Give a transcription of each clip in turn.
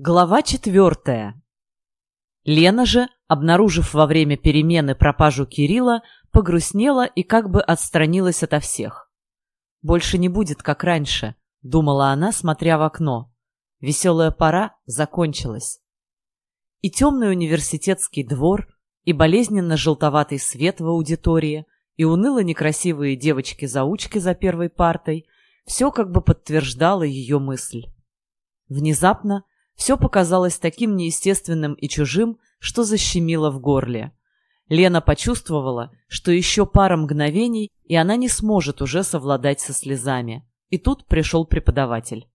Глава четвертая. Лена же, обнаружив во время перемены пропажу Кирилла, погрустнела и как бы отстранилась ото всех. «Больше не будет, как раньше», — думала она, смотря в окно. Веселая пора закончилась. И темный университетский двор, и болезненно-желтоватый свет в аудитории, и уныло-некрасивые девочки-заучки за первой партой — все как бы подтверждало ее мысль. Внезапно все показалось таким неестественным и чужим, что защемило в горле. Лена почувствовала, что еще пара мгновений, и она не сможет уже совладать со слезами. И тут пришел преподаватель.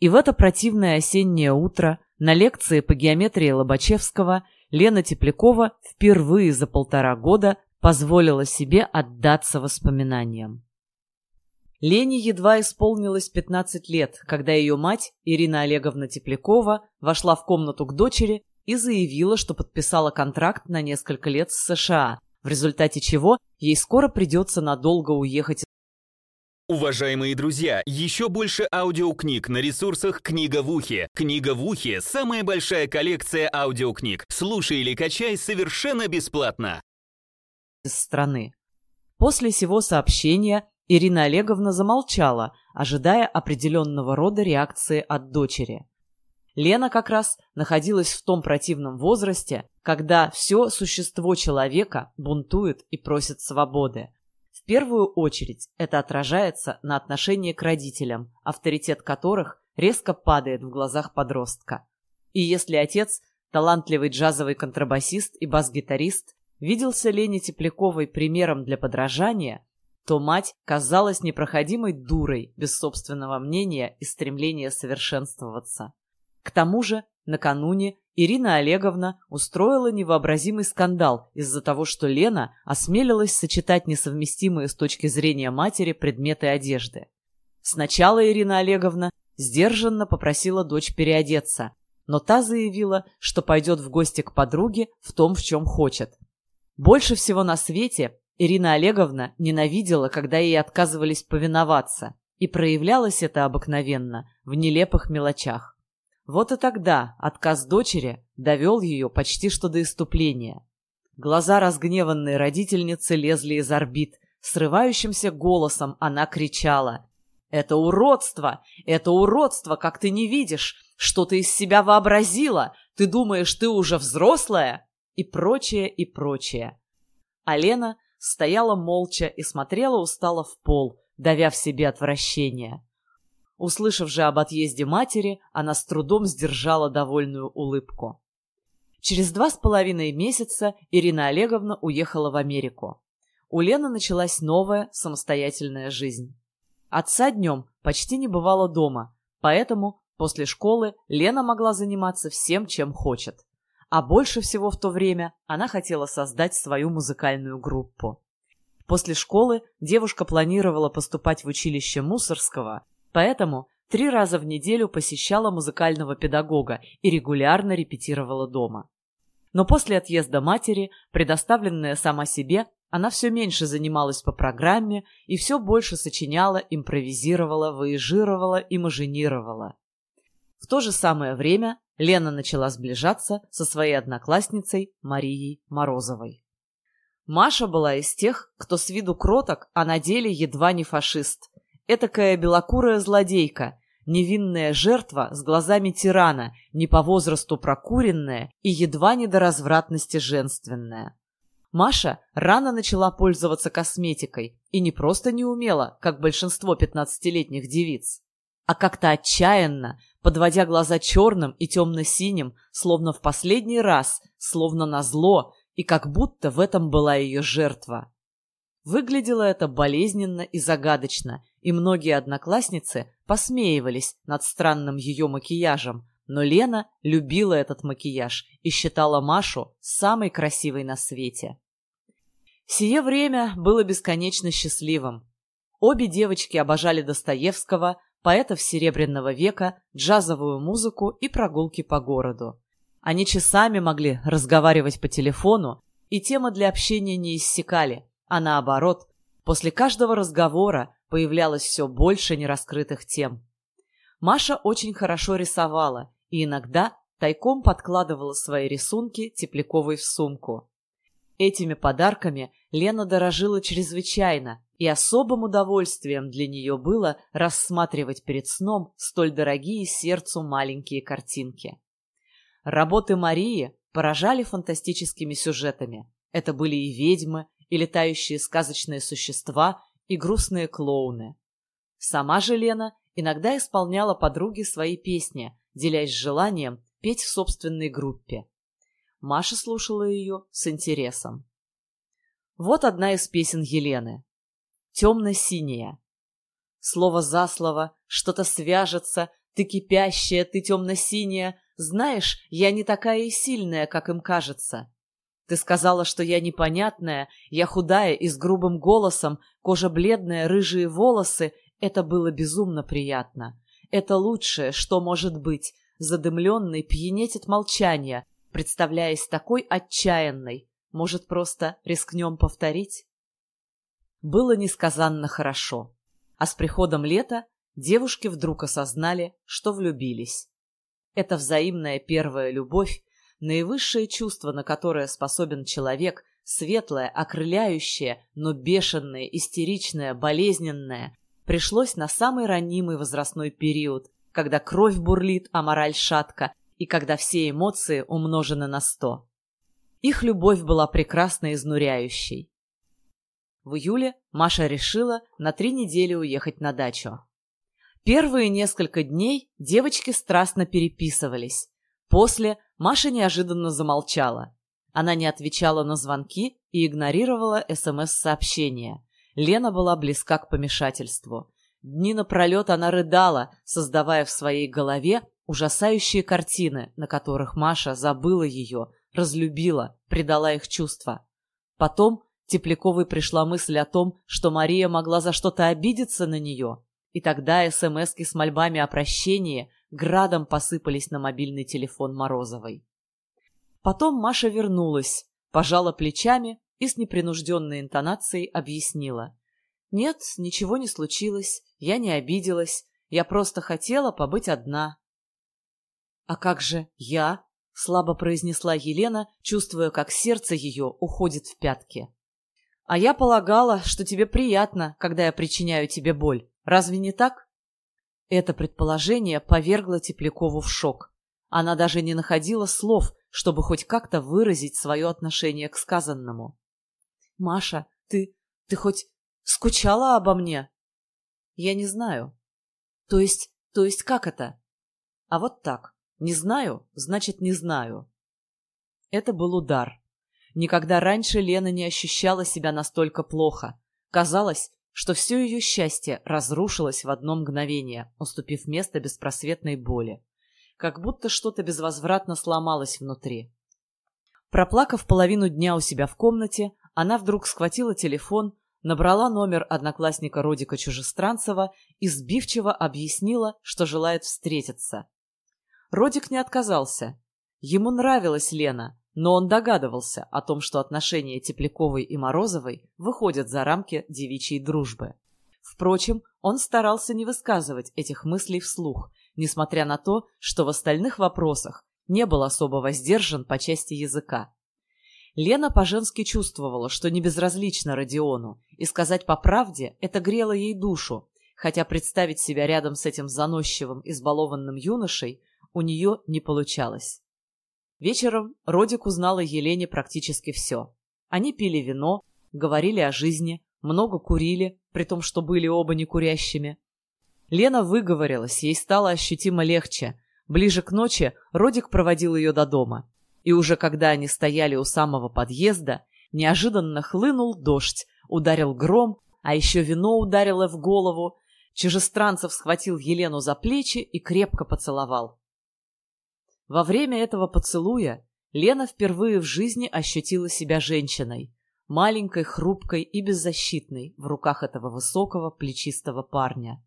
И в это противное осеннее утро на лекции по геометрии Лобачевского Лена Теплякова впервые за полтора года позволила себе отдаться воспоминаниям. Лене едва исполнилось 15 лет, когда ее мать, Ирина Олеговна Теплякова, вошла в комнату к дочери и заявила, что подписала контракт на несколько лет с США, в результате чего ей скоро придется надолго уехать Уважаемые друзья, еще больше аудиокниг на ресурсах «Книга в ухе». «Книга в ухе» — самая большая коллекция аудиокниг. Слушай или качай совершенно бесплатно. страны. После сего сообщения Ирина Олеговна замолчала, ожидая определенного рода реакции от дочери. Лена как раз находилась в том противном возрасте, когда все существо человека бунтует и просит свободы. В первую очередь это отражается на отношении к родителям, авторитет которых резко падает в глазах подростка. И если отец, талантливый джазовый контрабасист и бас-гитарист, виделся Лене Тепляковой примером для подражания, то мать казалась непроходимой дурой без собственного мнения и стремления совершенствоваться. К тому же, накануне Ирина Олеговна устроила невообразимый скандал из-за того, что Лена осмелилась сочетать несовместимые с точки зрения матери предметы одежды. Сначала Ирина Олеговна сдержанно попросила дочь переодеться, но та заявила, что пойдет в гости к подруге в том, в чем хочет. Больше всего на свете Ирина Олеговна ненавидела, когда ей отказывались повиноваться, и проявлялось это обыкновенно в нелепых мелочах. Вот и тогда отказ дочери довел ее почти что до иступления. Глаза разгневанной родительницы лезли из орбит, срывающимся голосом она кричала. «Это уродство! Это уродство, как ты не видишь! Что ты из себя вообразила? Ты думаешь, ты уже взрослая?» И прочее, и прочее. А Лена стояла молча и смотрела устало в пол, давя в себе отвращение. Услышав же об отъезде матери, она с трудом сдержала довольную улыбку. Через два с половиной месяца Ирина Олеговна уехала в Америку. У Лены началась новая самостоятельная жизнь. Отца днем почти не бывало дома, поэтому после школы Лена могла заниматься всем, чем хочет. А больше всего в то время она хотела создать свою музыкальную группу. После школы девушка планировала поступать в училище Мусорского, поэтому три раза в неделю посещала музыкального педагога и регулярно репетировала дома. Но после отъезда матери, предоставленная сама себе, она все меньше занималась по программе и все больше сочиняла, импровизировала, выезжировала и мажинировала. В то же самое время Лена начала сближаться со своей одноклассницей Марией Морозовой. Маша была из тех, кто с виду кроток, а на деле едва не фашист. Этакая белокурая злодейка, невинная жертва с глазами тирана, не по возрасту прокуренная и едва не до развратности женственная. Маша рано начала пользоваться косметикой и не просто не умела, как большинство пятнадцатилетних девиц, а как-то отчаянно, подводя глаза черным и темно-синим, словно в последний раз, словно на зло, и как будто в этом была ее жертва. Выглядело это болезненно и загадочно, и многие одноклассницы посмеивались над странным ее макияжем, но Лена любила этот макияж и считала Машу самой красивой на свете. Сие время было бесконечно счастливым. Обе девочки обожали Достоевского, поэтов Серебряного века, джазовую музыку и прогулки по городу. Они часами могли разговаривать по телефону, и темы для общения не иссякали, а наоборот, после каждого разговора появлялось все больше нераскрытых тем. Маша очень хорошо рисовала, и иногда тайком подкладывала свои рисунки Тепляковой в сумку. Этими подарками Лена дорожила чрезвычайно, и особым удовольствием для нее было рассматривать перед сном столь дорогие сердцу маленькие картинки. Работы Марии поражали фантастическими сюжетами. Это были и ведьмы, и летающие сказочные существа, и грустные клоуны. Сама же Лена иногда исполняла подруге свои песни, делясь желанием петь в собственной группе. Маша слушала ее с интересом. Вот одна из песен Елены. Темно-синяя. Слово за слово, что-то свяжется, ты кипящая, ты темно-синяя. Знаешь, я не такая и сильная, как им кажется. Ты сказала, что я непонятная, я худая и с грубым голосом, кожа бледная, рыжие волосы. Это было безумно приятно. Это лучшее, что может быть. Задымленный пьянеть от молчания, представляясь такой отчаянной. Может, просто рискнем повторить? Было несказанно хорошо. А с приходом лета девушки вдруг осознали, что влюбились. Это взаимная первая любовь, наивысшее чувство, на которое способен человек, светлое, окрыляющее, но бешеное, истеричное, болезненное, пришлось на самый ранимый возрастной период, когда кровь бурлит, а мораль шатка, и когда все эмоции умножены на сто. Их любовь была прекрасно изнуряющей. В июле Маша решила на три недели уехать на дачу. Первые несколько дней девочки страстно переписывались. После Маша неожиданно замолчала. Она не отвечала на звонки и игнорировала СМС-сообщения. Лена была близка к помешательству. Дни напролет она рыдала, создавая в своей голове ужасающие картины, на которых Маша забыла ее, разлюбила, предала их чувства. Потом Тепляковой пришла мысль о том, что Мария могла за что-то обидеться на нее, и тогда СМСки с мольбами о прощении градом посыпались на мобильный телефон Морозовой. Потом Маша вернулась, пожала плечами и с непринужденной интонацией объяснила. «Нет, ничего не случилось. Я не обиделась. Я просто хотела побыть одна. — А как же я? — слабо произнесла Елена, чувствуя, как сердце ее уходит в пятки. — А я полагала, что тебе приятно, когда я причиняю тебе боль. Разве не так? Это предположение повергло Теплякову в шок. Она даже не находила слов, чтобы хоть как-то выразить свое отношение к сказанному. — Маша, ты... ты хоть скучала обо мне? Я не знаю. То есть, то есть как это? А вот так. Не знаю, значит, не знаю. Это был удар. Никогда раньше Лена не ощущала себя настолько плохо. Казалось, что все ее счастье разрушилось в одно мгновение, уступив место беспросветной боли. Как будто что-то безвозвратно сломалось внутри. Проплакав половину дня у себя в комнате, она вдруг схватила телефон, набрала номер одноклассника Родика Чужестранцева и сбивчиво объяснила, что желает встретиться. Родик не отказался. Ему нравилась Лена, но он догадывался о том, что отношения Тепляковой и Морозовой выходят за рамки девичьей дружбы. Впрочем, он старался не высказывать этих мыслей вслух, несмотря на то, что в остальных вопросах не был особо воздержан по части языка. Лена по-женски чувствовала, что не безразлично Родиону, и сказать по правде это грело ей душу, хотя представить себя рядом с этим заносчивым, избалованным юношей у нее не получалось. Вечером Родик узнал о Елене практически все. Они пили вино, говорили о жизни, много курили, при том, что были оба некурящими. Лена выговорилась, ей стало ощутимо легче. Ближе к ночи Родик проводил ее до дома и уже когда они стояли у самого подъезда, неожиданно хлынул дождь, ударил гром, а еще вино ударило в голову. Чужестранцев схватил Елену за плечи и крепко поцеловал. Во время этого поцелуя Лена впервые в жизни ощутила себя женщиной, маленькой, хрупкой и беззащитной в руках этого высокого, плечистого парня.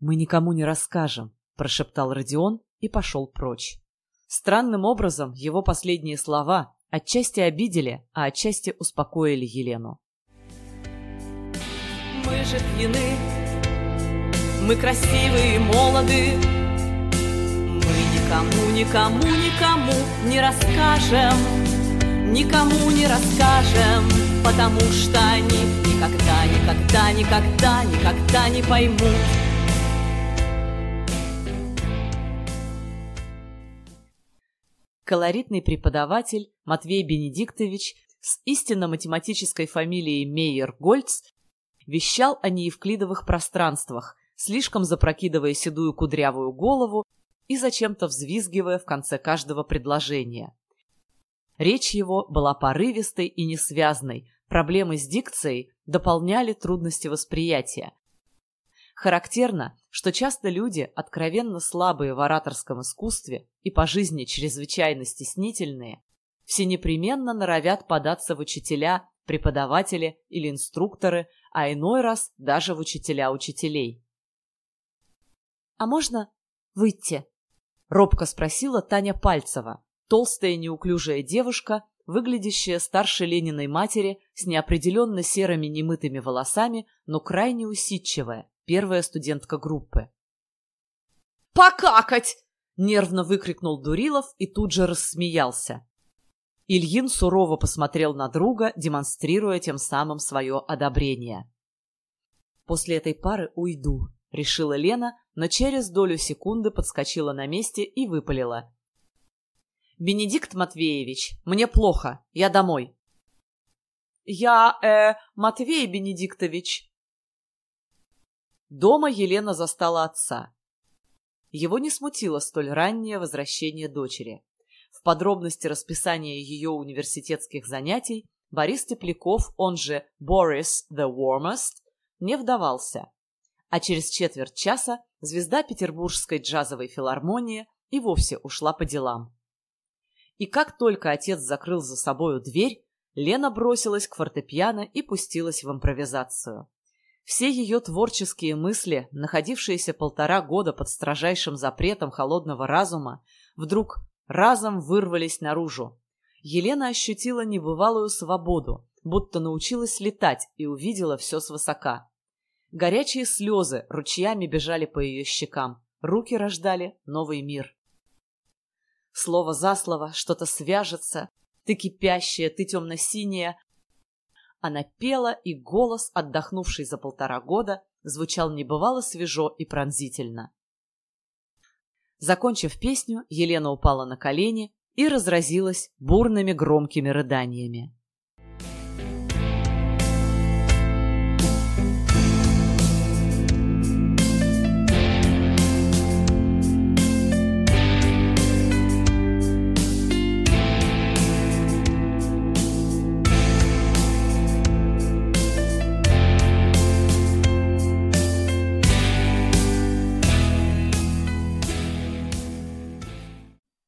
«Мы никому не расскажем», — прошептал Родион и пошел прочь. Странным образом его последние слова отчасти обидели, а отчасти успокоили Елену. Мы же пьяны, мы красивые и молоды, Никому, никому, никому не расскажем, никому не расскажем, потому что они никогда, никогда, никогда, никогда не поймут. Колоритный преподаватель Матвей Бенедиктович с истинно математической фамилией Мейер-Гольц вещал о неевклидовых пространствах, слишком запрокидывая седую кудрявую голову и зачем-то взвизгивая в конце каждого предложения. Речь его была порывистой и несвязной, проблемы с дикцией дополняли трудности восприятия. Характерно, что часто люди, откровенно слабые в ораторском искусстве и по жизни чрезвычайно стеснительные, все непременно норовят податься в учителя, преподаватели или инструкторы, а иной раз даже в учителя учителей. «А можно выйти?» — робко спросила Таня Пальцева, толстая неуклюжая девушка, выглядящая старше Лениной матери с неопределенно серыми немытыми волосами, но крайне усидчивая, первая студентка группы. «Покакать!» — нервно выкрикнул Дурилов и тут же рассмеялся. Ильин сурово посмотрел на друга, демонстрируя тем самым свое одобрение. «После этой пары уйду», — решила Лена, но через долю секунды подскочила на месте и выпалила. «Бенедикт Матвеевич, мне плохо, я домой». «Я, э, Матвей Бенедиктович». Дома Елена застала отца. Его не смутило столь раннее возвращение дочери. В подробности расписания ее университетских занятий Борис Тепляков, он же Boris the Warmest, не вдавался. А через четверть часа звезда Петербургской джазовой филармонии и вовсе ушла по делам. И как только отец закрыл за собою дверь, Лена бросилась к фортепиано и пустилась в импровизацию. Все ее творческие мысли, находившиеся полтора года под строжайшим запретом холодного разума, вдруг разом вырвались наружу. Елена ощутила небывалую свободу, будто научилась летать и увидела все свысока. Горячие слезы ручьями бежали по ее щекам, руки рождали новый мир. Слово за слово что-то свяжется, ты кипящая, ты темно-синяя. Она пела, и голос, отдохнувший за полтора года, звучал небывало свежо и пронзительно. Закончив песню, Елена упала на колени и разразилась бурными громкими рыданиями.